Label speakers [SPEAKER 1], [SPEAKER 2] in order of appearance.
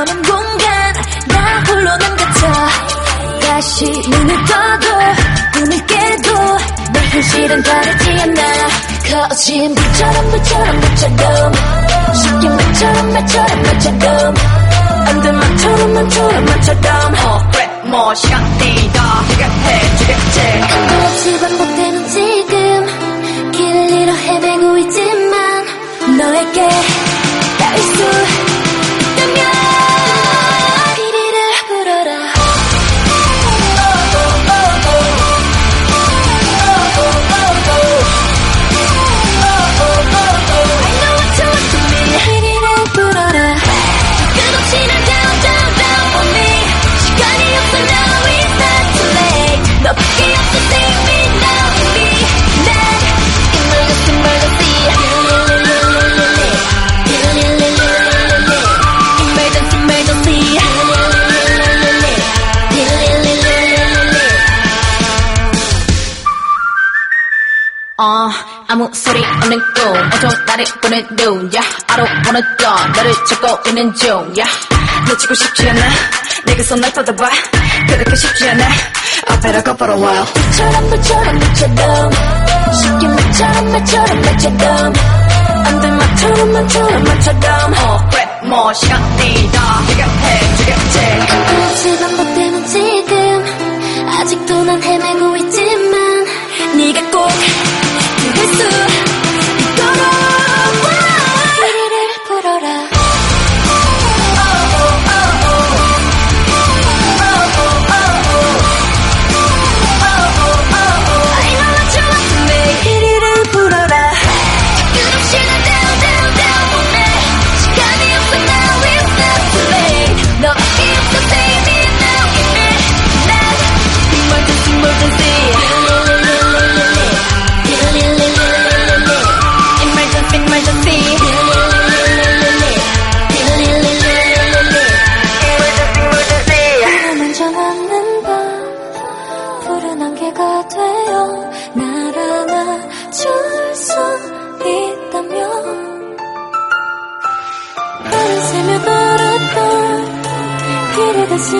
[SPEAKER 1] 없는 공간 나 홀로 남겨져 다시 눈을 떠도 꿈을 깨도 내 현실은 다르지 않아. 거진 불처럼 불처럼 불처럼. 쉽게 말처럼 말처럼 말처럼. 안돼 말처럼 말처럼 말처럼.
[SPEAKER 2] 어 그래 뭐 시간이 다. 해결해주겠지.
[SPEAKER 1] 끝도 없이 반복되는 지금. 길을 잃어 헤매고 있지만 너에게
[SPEAKER 2] 아무 소리 없는 꿈 온통 나를 보는 눈야. I don't wanna die 너를 찾고 있는 중야. 놓치고 싶지 않아. 내게서 날 받아봐. 그렇게 쉽지 않아. 앞에로 거꾸로 와
[SPEAKER 1] 불처럼 불처럼 불처럼. 쉽게 말처럼 말처럼 말처럼. 안돼. 말처럼 말처럼 말처럼.
[SPEAKER 2] 어 그래. 뭐 시간이 다
[SPEAKER 1] 푸른 안개가 되어 날 안아줄 수 있다면. 나를 스며들었던 길을 다시